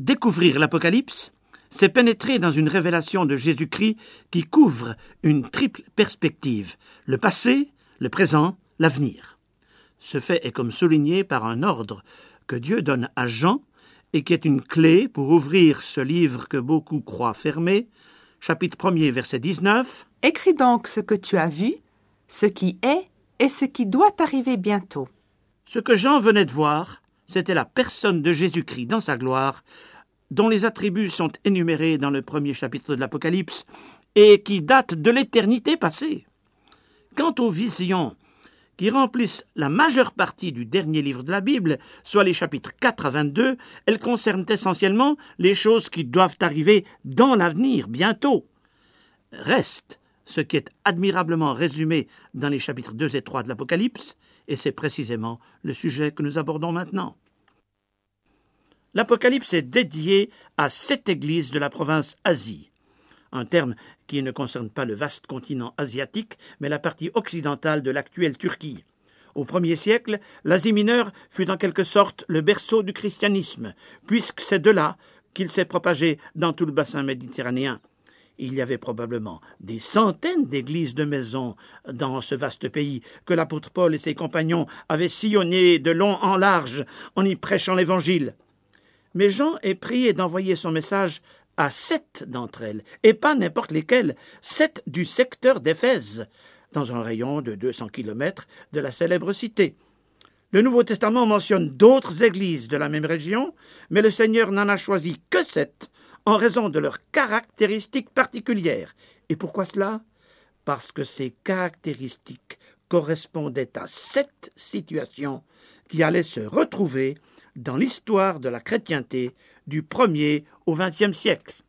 Découvrir l'Apocalypse, c'est pénétrer dans une révélation de Jésus-Christ qui couvre une triple perspective, le passé, le présent, l'avenir. Ce fait est comme souligné par un ordre que Dieu donne à Jean et qui est une clé pour ouvrir ce livre que beaucoup croient fermé, chapitre 1er, verset 19. Écris donc ce que tu as vu, ce qui est et ce qui doit arriver bientôt. Ce que Jean venait de voir, c'était la personne de Jésus-Christ dans sa gloire, dont les attributs sont énumérés dans le premier chapitre de l'Apocalypse, et qui date de l'éternité passée. Quant aux visions qui remplissent la majeure partie du dernier livre de la Bible, soit les chapitres 4 à 22, elles concernent essentiellement les choses qui doivent arriver dans l'avenir, bientôt. Reste ce qui est admirablement résumé dans les chapitres 2 et 3 de l'Apocalypse, et c'est précisément le sujet que nous abordons maintenant. L'Apocalypse est dédié à sept églises de la province Asie, un terme qui ne concerne pas le vaste continent asiatique, mais la partie occidentale de l'actuelle Turquie. Au premier siècle, l'Asie mineure fut en quelque sorte le berceau du christianisme, puisque c'est de là qu'il s'est propagé dans tout le bassin méditerranéen. Il y avait probablement des centaines d'églises de maisons dans ce vaste pays que l'apôtre Paul et ses compagnons avaient sillonné de long en large en y prêchant l'Évangile. Mais Jean est prié d'envoyer son message à sept d'entre elles, et pas n'importe lesquelles, sept du secteur d'Éphèse, dans un rayon de deux cents kilomètres de la célèbre cité. Le Nouveau Testament mentionne d'autres églises de la même région, mais le Seigneur n'en a choisi que sept, en raison de leurs caractéristiques particulières. Et pourquoi cela? Parce que ces caractéristiques correspondaient à sept situations qui allaient se retrouver dans l'histoire de la chrétienté du premier au XXe siècle.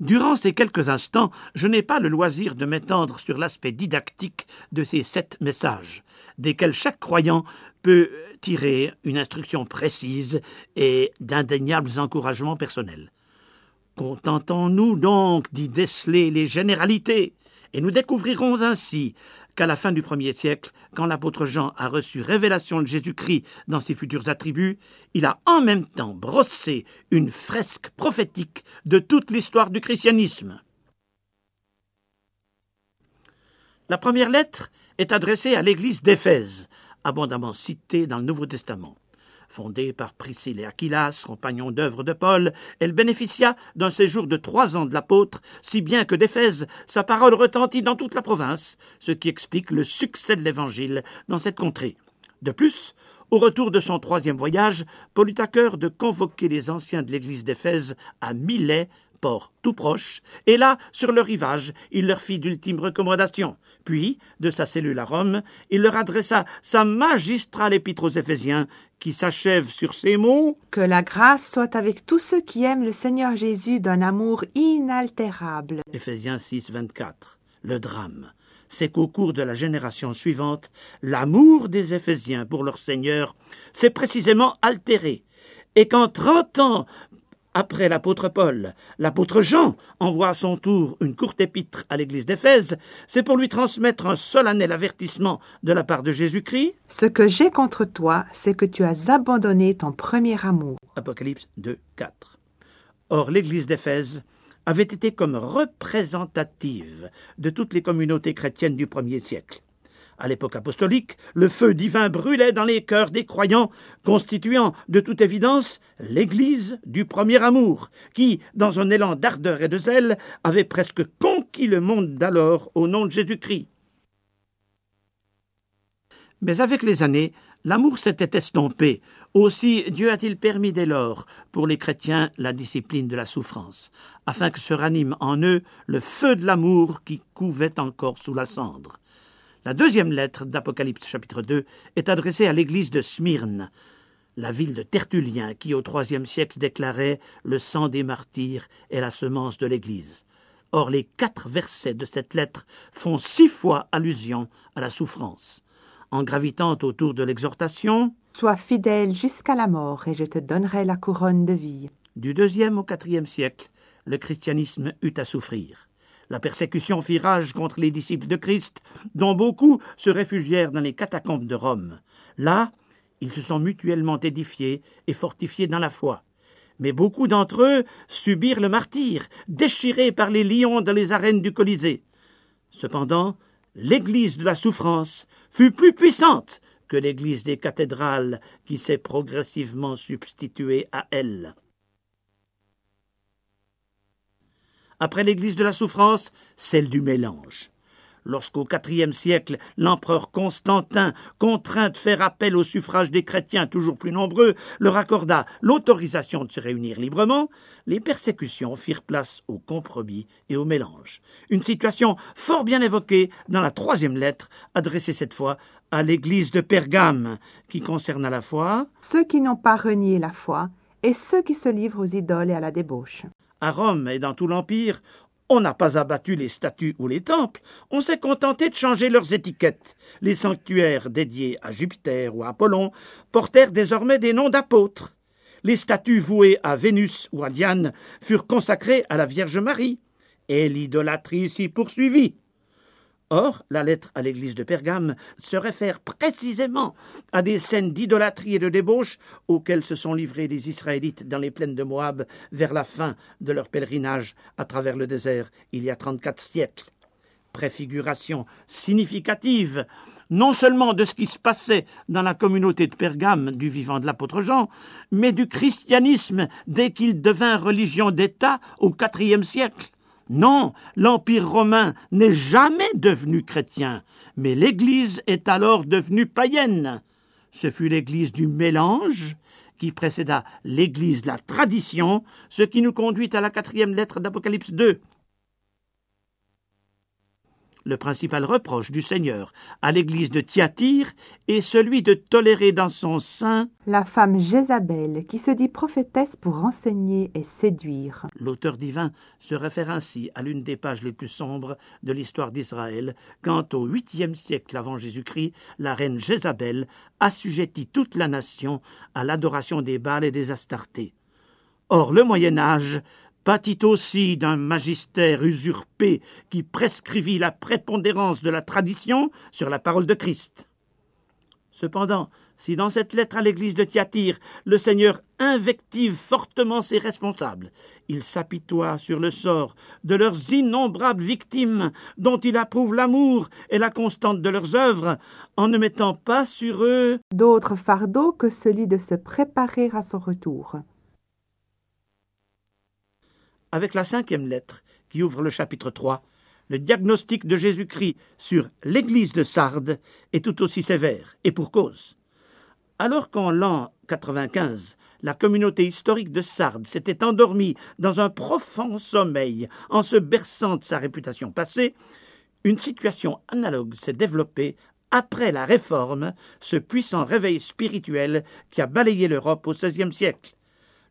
Durant ces quelques instants, je n'ai pas le loisir de m'étendre sur l'aspect didactique de ces sept messages, desquels chaque croyant peut tirer une instruction précise et d'indéniables encouragements personnels. Contentons-nous donc d'y déceler les généralités, et nous découvrirons ainsi qu'à la fin du premier siècle, quand l'apôtre Jean a reçu révélation de Jésus-Christ dans ses futurs attributs, il a en même temps brossé une fresque prophétique de toute l'histoire du christianisme. La première lettre est adressée à l'église d'Éphèse, abondamment citée dans le Nouveau Testament. Fondée par Priscille et Aquilas, compagnons d'œuvre de Paul, elle bénéficia d'un séjour de trois ans de l'apôtre, si bien que d'Éphèse, sa parole retentit dans toute la province, ce qui explique le succès de l'Évangile dans cette contrée. De plus, au retour de son troisième voyage, Paul eut à cœur de convoquer les anciens de l'église d'Éphèse à Milet, port tout proche, et là, sur le rivage, il leur fit d'ultimes recommandations. Puis, de sa cellule à Rome, il leur adressa sa magistrale épître aux Éphésiens, qui s'achève sur ces mots Que la grâce soit avec tous ceux qui aiment le Seigneur Jésus d'un amour inaltérable. Éphésiens 6, 24. Le drame, c'est qu'au cours de la génération suivante, l'amour des Éphésiens pour leur Seigneur s'est précisément altéré, et qu'en trente ans après l'apôtre Paul, l'apôtre Jean envoie à son tour une courte épître à l'église d'Éphèse, c'est pour lui transmettre un solennel avertissement de la part de Jésus-Christ. Ce que j'ai contre toi, c'est que tu as abandonné ton premier amour. Apocalypse 2, 4. Or, l'église d'Éphèse avait été comme représentative de toutes les communautés chrétiennes du premier siècle. À l'époque apostolique, le feu divin brûlait dans les cœurs des croyants, constituant de toute évidence l'Église du premier amour, qui, dans un élan d'ardeur et de zèle, avait presque conquis le monde d'alors au nom de Jésus-Christ. Mais avec les années, l'amour s'était estompé. Aussi Dieu a-t-il permis dès lors pour les chrétiens la discipline de la souffrance, afin que se ranime en eux le feu de l'amour qui couvait encore sous la cendre. La deuxième lettre d'Apocalypse chapitre 2 est adressée à l'église de Smyrne, la ville de Tertullien qui au troisième siècle déclarait Le sang des martyrs est la semence de l'Église. Or les quatre versets de cette lettre font six fois allusion à la souffrance. En gravitant autour de l'exhortation Sois fidèle jusqu'à la mort, et je te donnerai la couronne de vie. Du deuxième au quatrième siècle, le christianisme eut à souffrir. La persécution fit rage contre les disciples de Christ, dont beaucoup se réfugièrent dans les catacombes de Rome. Là, ils se sont mutuellement édifiés et fortifiés dans la foi. mais beaucoup d'entre eux subirent le martyre, déchirés par les lions dans les arènes du Colisée. Cependant, l'Église de la souffrance fut plus puissante que l'Église des cathédrales qui s'est progressivement substituée à elle. Après l'Église de la souffrance, celle du mélange lorsqu'au IVe siècle l'empereur Constantin, contraint de faire appel au suffrage des chrétiens toujours plus nombreux, leur accorda l'autorisation de se réunir librement, les persécutions firent place au compromis et au mélange. Une situation fort bien évoquée dans la troisième lettre, adressée cette fois à l'église de Pergame, qui concerne à la fois ceux qui n'ont pas renié la foi et ceux qui se livrent aux idoles et à la débauche. À Rome et dans tout l'Empire, on n'a pas abattu les statues ou les temples, on s'est contenté de changer leurs étiquettes. Les sanctuaires dédiés à Jupiter ou à Apollon portèrent désormais des noms d'apôtres. Les statues vouées à Vénus ou à Diane furent consacrées à la Vierge Marie, et l'idolâtrie s'y poursuivit. Or, la lettre à l'église de Pergame se réfère précisément à des scènes d'idolâtrie et de débauche auxquelles se sont livrés les Israélites dans les plaines de Moab vers la fin de leur pèlerinage à travers le désert il y a trente-quatre siècles. Préfiguration significative non seulement de ce qui se passait dans la communauté de Pergame du vivant de l'apôtre Jean, mais du christianisme dès qu'il devint religion d'État au IVe siècle. Non, l'Empire romain n'est jamais devenu chrétien, mais l'Église est alors devenue païenne. Ce fut l'Église du mélange qui précéda l'Église de la tradition, ce qui nous conduit à la quatrième lettre d'Apocalypse 2 le principal reproche du Seigneur à l'Église de Thyatire est celui de tolérer dans son sein la femme Jézabel qui se dit prophétesse pour enseigner et séduire. L'auteur divin se réfère ainsi à l'une des pages les plus sombres de l'histoire d'Israël, quand au huitième siècle avant Jésus-Christ, la reine Jézabel assujettit toute la nation à l'adoration des Baals et des Astartés. Or, le Moyen Âge pâtit aussi d'un magistère usurpé qui prescrivit la prépondérance de la tradition sur la parole de Christ. Cependant, si dans cette lettre à l'église de Thyatire, le Seigneur invective fortement ses responsables, il s'apitoie sur le sort de leurs innombrables victimes, dont il approuve l'amour et la constante de leurs œuvres, en ne mettant pas sur eux d'autres fardeaux que celui de se préparer à son retour avec la cinquième lettre qui ouvre le chapitre 3, le diagnostic de Jésus-Christ sur l'Église de Sardes est tout aussi sévère, et pour cause. Alors qu'en l'an 95, la communauté historique de Sardes s'était endormie dans un profond sommeil en se berçant de sa réputation passée, une situation analogue s'est développée après la Réforme, ce puissant réveil spirituel qui a balayé l'Europe au XVIe siècle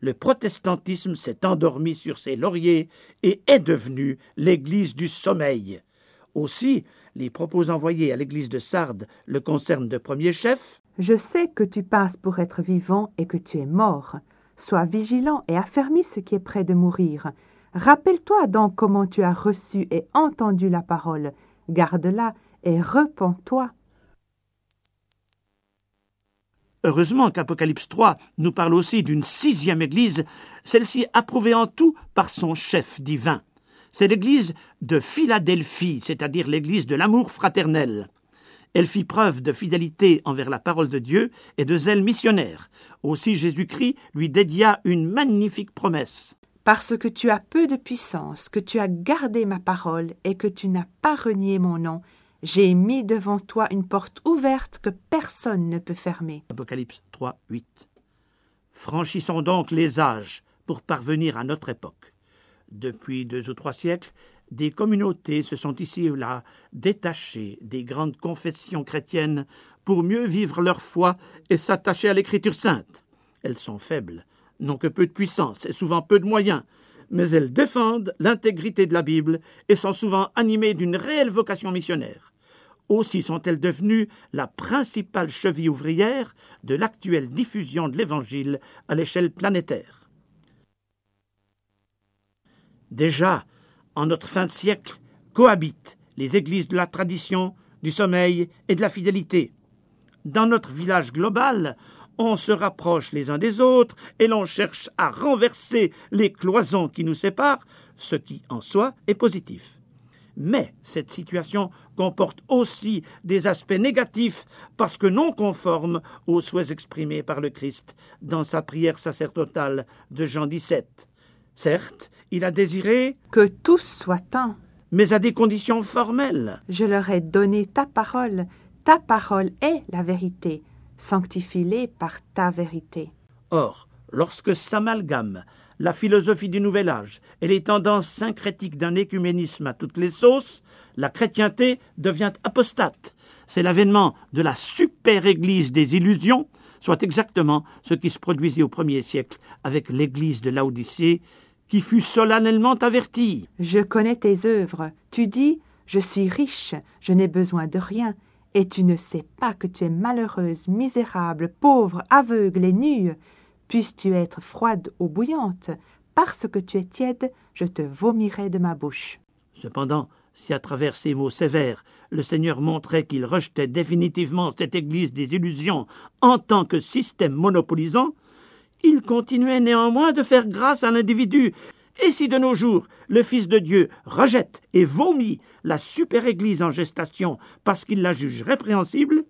le protestantisme s'est endormi sur ses lauriers et est devenu l'Église du sommeil. Aussi, les propos envoyés à l'Église de Sardes le concernent de premier chef. Je sais que tu passes pour être vivant et que tu es mort. Sois vigilant et affermis ce qui est près de mourir. Rappelle-toi donc comment tu as reçu et entendu la parole. Garde-la et repens-toi. Heureusement qu'Apocalypse 3 nous parle aussi d'une sixième Église, celle-ci approuvée en tout par son chef divin. C'est l'Église de Philadelphie, c'est-à-dire l'Église de l'amour fraternel. Elle fit preuve de fidélité envers la parole de Dieu et de zèle missionnaire. Aussi Jésus-Christ lui dédia une magnifique promesse. Parce que tu as peu de puissance, que tu as gardé ma parole et que tu n'as pas renié mon nom, j'ai mis devant toi une porte ouverte que personne ne peut fermer. Apocalypse 3, 8. Franchissons donc les âges pour parvenir à notre époque. Depuis deux ou trois siècles, des communautés se sont ici ou là détachées des grandes confessions chrétiennes pour mieux vivre leur foi et s'attacher à l'écriture sainte. Elles sont faibles, n'ont que peu de puissance et souvent peu de moyens, mais elles défendent l'intégrité de la Bible et sont souvent animées d'une réelle vocation missionnaire. Aussi sont-elles devenues la principale cheville ouvrière de l'actuelle diffusion de l'Évangile à l'échelle planétaire. Déjà, en notre fin de siècle, cohabitent les églises de la tradition, du sommeil et de la fidélité. Dans notre village global, on se rapproche les uns des autres et l'on cherche à renverser les cloisons qui nous séparent, ce qui en soi est positif. Mais cette situation comporte aussi des aspects négatifs parce que non conformes aux souhaits exprimés par le Christ dans sa prière sacerdotale de Jean 17. Certes, il a désiré Que tous soient un. mais à des conditions formelles. Je leur ai donné ta parole. Ta parole est la vérité. Sanctifie-les par ta vérité. Or, lorsque s'amalgament la philosophie du Nouvel Âge et les tendances syncrétiques d'un écuménisme à toutes les sauces, la chrétienté devient apostate. C'est l'avènement de la super-église des illusions, soit exactement ce qui se produisit au premier siècle avec l'église de Laodicée, qui fut solennellement avertie. Je connais tes œuvres. Tu dis Je suis riche, je n'ai besoin de rien. Et tu ne sais pas que tu es malheureuse, misérable, pauvre, aveugle et nue. Puisses-tu être froide ou bouillante Parce que tu es tiède, je te vomirai de ma bouche. Cependant, si à travers ces mots sévères, le Seigneur montrait qu'il rejetait définitivement cette Église des illusions en tant que système monopolisant, il continuait néanmoins de faire grâce à l'individu. Et si de nos jours le Fils de Dieu rejette et vomit la super-Église en gestation parce qu'il la juge répréhensible,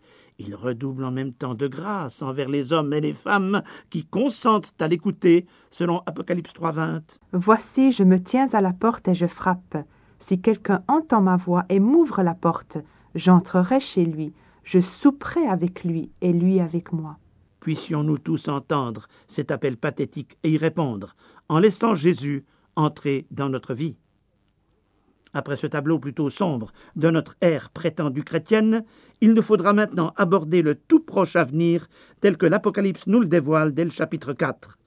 il redouble en même temps de grâce envers les hommes et les femmes qui consentent à l'écouter, selon Apocalypse 3.20. Voici, je me tiens à la porte et je frappe. Si quelqu'un entend ma voix et m'ouvre la porte, j'entrerai chez lui, je souperai avec lui et lui avec moi. Puissions-nous tous entendre cet appel pathétique et y répondre, en laissant Jésus entrer dans notre vie. Après ce tableau plutôt sombre de notre ère prétendue chrétienne, il nous faudra maintenant aborder le tout proche avenir tel que l'Apocalypse nous le dévoile dès le chapitre 4.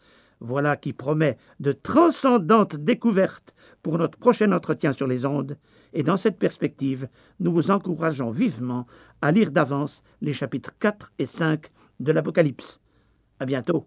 Voilà qui promet de transcendantes découvertes pour notre prochain entretien sur les ondes, et dans cette perspective, nous vous encourageons vivement à lire d'avance les chapitres 4 et 5 de l'Apocalypse. À bientôt.